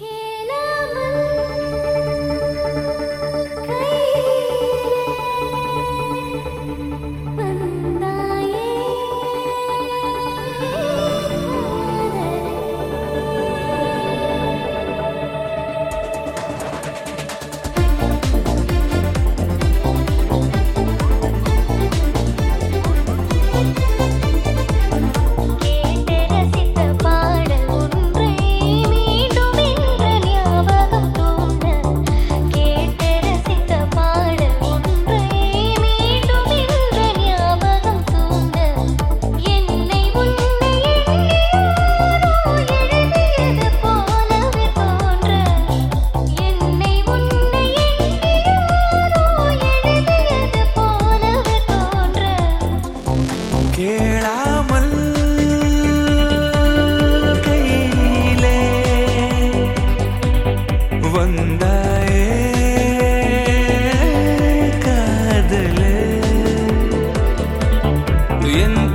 Okay. 烟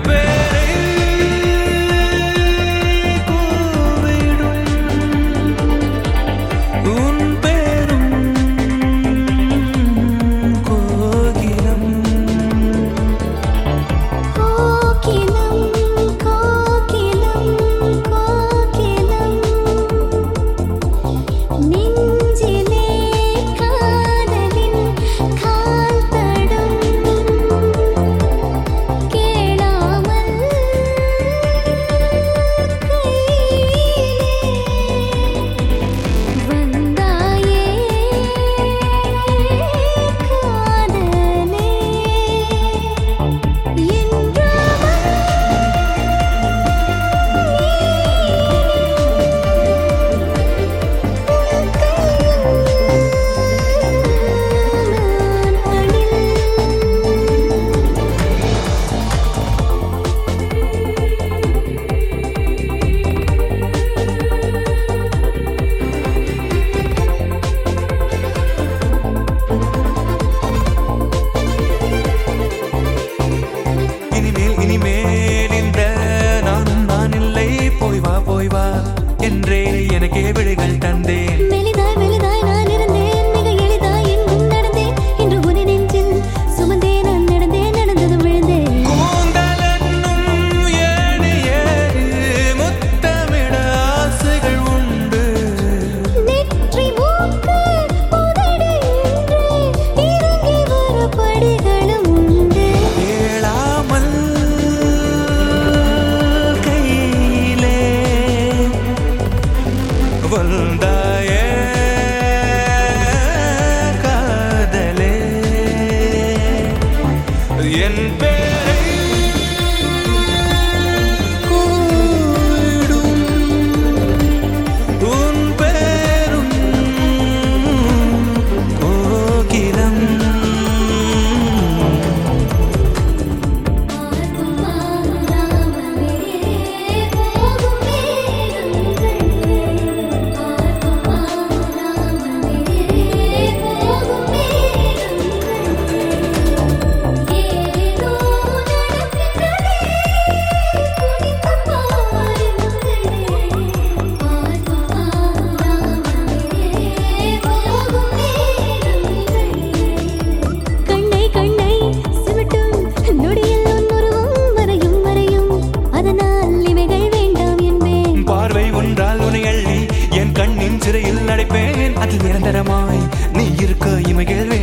We get el